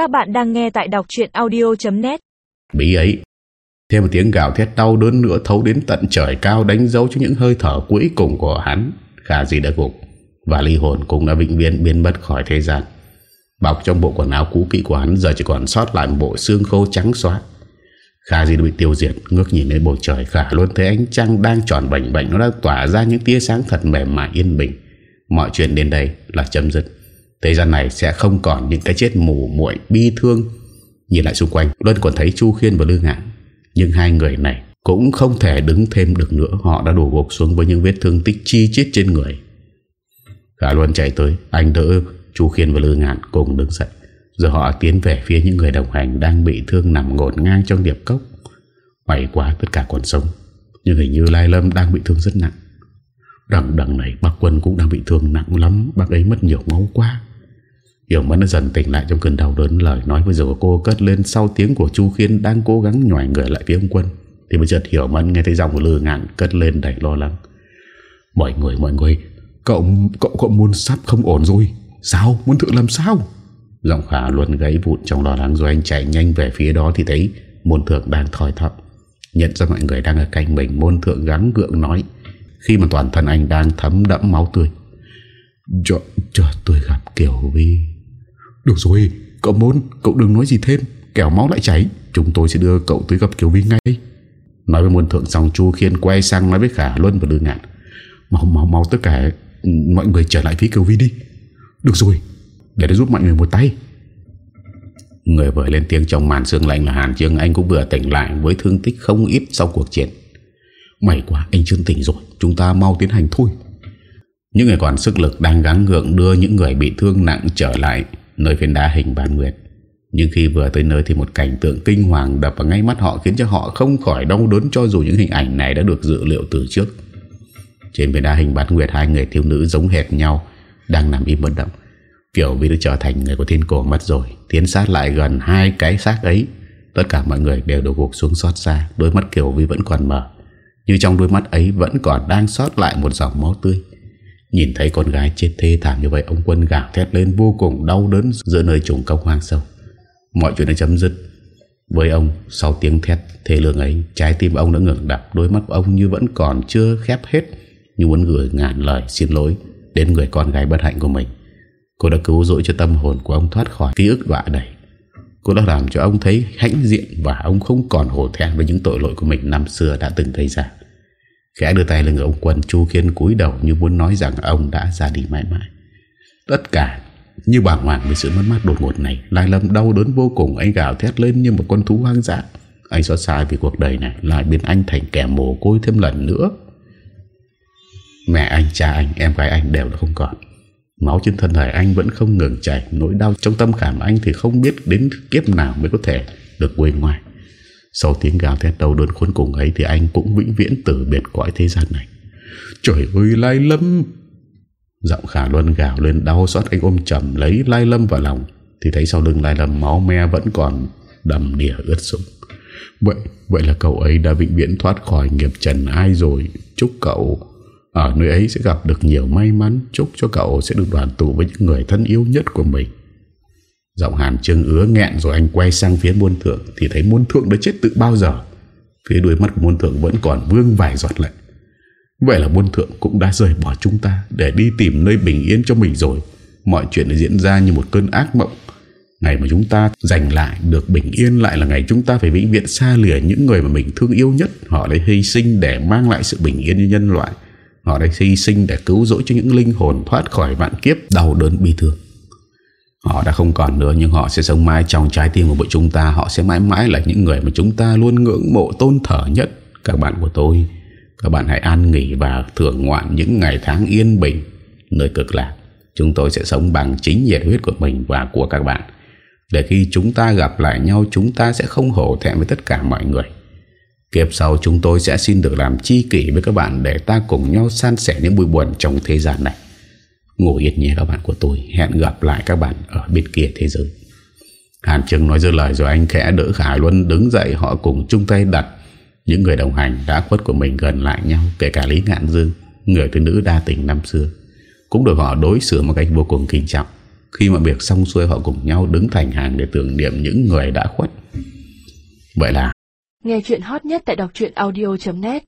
Các bạn đang nghe tại đọc chuyện audio.net Bí ấy, Thêm một tiếng gào thét đau đớn nữa thấu đến tận trời cao đánh dấu cho những hơi thở cuối cùng của hắn. Khả gì đã gục và ly hồn cũng đã vĩnh viễn biến mất khỏi thế gian. Bọc trong bộ quần áo cũ kỹ của hắn giờ chỉ còn sót lại một bộ xương khô trắng xóa. Khả gì đã bị tiêu diệt, Ngước nhìn lên bầu trời Khả luôn thấy ánh trăng đang tròn bệnh bệnh Nó đang tỏa ra những tia sáng thật mềm mại yên bình Mọi chuyện đến đây là chấm dứt Thế gian này sẽ không còn những cái chết mù muội, bi thương Nhìn lại xung quanh. Luân còn thấy Chu Khiên và Lư Ngạn, Nhưng hai người này cũng không thể đứng thêm được nữa. Họ đã đổ gục xuống với những vết thương tích chi chít trên người. Khả Luân chạy tới, Anh đỡ Chu Khiên và Lư Ngạn cùng đứng dậy. Rồi họ tiến về phía những người đồng hành Đang bị thương nằm ngột ngang trong điệp cốc. May quá tất cả còn sống, Nhưng hình như Lai Lâm đang bị thương rất nặng. Đằng đằng này, bác quân cũng đang bị thương nặng lắm, Bác ấy mất nhiều máu quá. Hiểu Mẫn đã dần tỉnh lại trong cơn đau đớn. Lời nói vừa rồi của cô cất lên sau tiếng của Chu Khiên Đang cố gắng nhòi người lại phía ông quân. Thì bây chợt Hiểu Mẫn nghe thấy giọng của Lư Ngạn Cất lên đầy lo lắng. Mọi người mọi người Cậu cậu cậu muốn sắp không ổn rồi. Sao? Muốn thử làm sao? Giọng khả luôn gáy vụn trong lo lắng Rồi anh chạy nhanh về phía đó thì thấy Môn thượng đang thòi thọc Nhận ra mọi người đang ở cạnh mình Môn thượng gắng gượng nói. Khi mà toàn thân anh đang thấm đẫm máu tươi. Cho, cho tôi gặp Kiều Vi. Được rồi. Cậu muốn, cậu đừng nói gì thêm. Kẻo máu lại chảy Chúng tôi sẽ đưa cậu tới gặp Kiều Vi ngay. Nói với môn thượng xong Chu Khiên quay sang nói với Khả Luân và Lương Ngạn. Mau mau mau tất cả ừ, Mọi người trở lại phía Kiều Vi đi. Được rồi. Để tôi giúp mọi người một tay. Người vừa lên tiếng trong màn sương lạnh là Hàn Trương Anh cũng vừa tỉnh lại với thương tích không ít sau cuộc chiến. May quá, anh Trương tỉnh rồi. Chúng ta mau tiến hành thôi. Những người còn sức lực đang gắng gượng đưa những người bị thương nặng trở lại nơi phiến đá hình bàn nguyệt. Nhưng khi vừa tới nơi thì một cảnh tượng kinh hoàng đập vào ngay mắt họ khiến cho họ không khỏi đau đớn cho dù những hình ảnh này đã được dự liệu từ trước. Trên phiến đá hình bàn nguyệt, hai người thiếu nữ giống hệt nhau đang nằm im bất động. Kiểu vì đã trở thành người của thiên cổ mất rồi, Tiến sát lại gần hai cái xác ấy. Tất cả mọi người đều đổ gục xuống xót xa, Đôi mắt Kiều Vi vẫn còn mở. Như trong đôi mắt ấy vẫn còn đang sót lại một dòng máu tươi. Nhìn thấy con gái chết thê thảm như vậy, Ông quân gào thét lên, vô cùng đau đớn Giữa nơi trùng cốc hoang sâu. Mọi chuyện đã chấm dứt. Với ông, sau tiếng thét, thê lương ấy, Trái tim ông đã ngừng đập, Đôi mắt ông như vẫn còn chưa khép hết, Như muốn gửi ngàn lời xin lỗi Đến người con gái bất hạnh của mình. Cô đã cứu rỗi cho tâm hồn của ông thoát khỏi ký ức đọa đầy. Cô đã làm cho ông thấy hãnh diện Và ông không còn hổ thẹn với những tội lỗi của mình năm xưa đã từng gây ra. Khẽ đưa tay lên người ông quân Chu Kiên cúi đầu như muốn nói rằng ông đã ra đi mãi mãi. Tất cả như bàng hoàng với sự mất mát đột ngột này Lai Lâm đau đớn vô cùng. Anh gào thét lên như một con thú hoang dã. Anh xót xa vì cuộc đời này Lại biến anh thành kẻ mồ côi thêm lần nữa. Mẹ anh, cha anh, em gái anh đều là không còn. Máu trên thân thể anh vẫn không ngừng chảy Nỗi đau trong tâm khảm anh thì không biết đến kiếp nào mới có thể được quên ngoài. Sau tiếng gào thét đau đớn khốn cùng ấy Thì anh cũng vĩnh viễn tử biệt cõi thế gian này. Trời ơi, Lai Lâm! Giọng khả luân gào lên, đau xót anh ôm chầm lấy Lai Lâm vào lòng. Thì thấy sau lưng Lai Lâm, máu me vẫn còn đầm đìa ướt sũng. Vậy vậy là cậu ấy đã vĩnh viễn thoát khỏi nghiệp trần ai rồi? Chúc cậu ở nơi ấy sẽ gặp được nhiều may mắn. Chúc cho cậu sẽ được đoàn tụ với những người thân yêu nhất của mình. Giọng hàn trương ứa nghẹn rồi anh quay sang phía muôn thượng Thì thấy muôn thượng đã chết từ bao giờ. Phía đuôi mắt của muôn thượng vẫn còn vương vài giọt lệ. Vậy là muôn thượng cũng đã rời bỏ chúng ta Để đi tìm nơi bình yên cho mình rồi. Mọi chuyện đã diễn ra như một cơn ác mộng. Ngày mà chúng ta giành lại được bình yên lại là ngày chúng ta phải vĩnh viễn xa lìa những người mà mình thương yêu nhất. Họ đã hy sinh để mang lại sự bình yên cho nhân loại. Họ đã hy sinh để cứu rỗi cho những linh hồn thoát khỏi vạn kiếp, đau đớn bi thương. Họ đã không còn nữa nhưng họ sẽ sống mãi trong trái tim của mỗi chúng ta. Họ sẽ mãi mãi là những người mà chúng ta luôn ngưỡng mộ tôn thở nhất. Các bạn của tôi, các bạn hãy an nghỉ và thưởng ngoạn những ngày tháng yên bình, nơi cực lạc. Chúng tôi sẽ sống bằng chính nhiệt huyết của mình và của các bạn. Để khi chúng ta gặp lại nhau chúng ta sẽ không hổ thẹn với tất cả mọi người. Kiếp sau chúng tôi sẽ xin được làm chi kỷ với các bạn để ta cùng nhau san sẻ những buổi buồn trong thế gian này. Ngủ yên nhé các bạn của tôi. Hẹn gặp lại các bạn ở bên kia thế giới. Hàn Trừng nói dư lời rồi anh khẽ đỡ Khải Luân đứng dậy họ cùng chung tay đặt những người đồng hành đã khuất của mình gần lại nhau kể cả Lý Ngạn Dương, người thứ nữ đa tình năm xưa, cũng được họ đối xử một cách vô cùng kinh trọng. Khi mà việc xong xuôi họ cùng nhau đứng thành hàng để tưởng niệm những người đã khuất Vậy là Nghe chuyện hot nhất tại đọc audio.net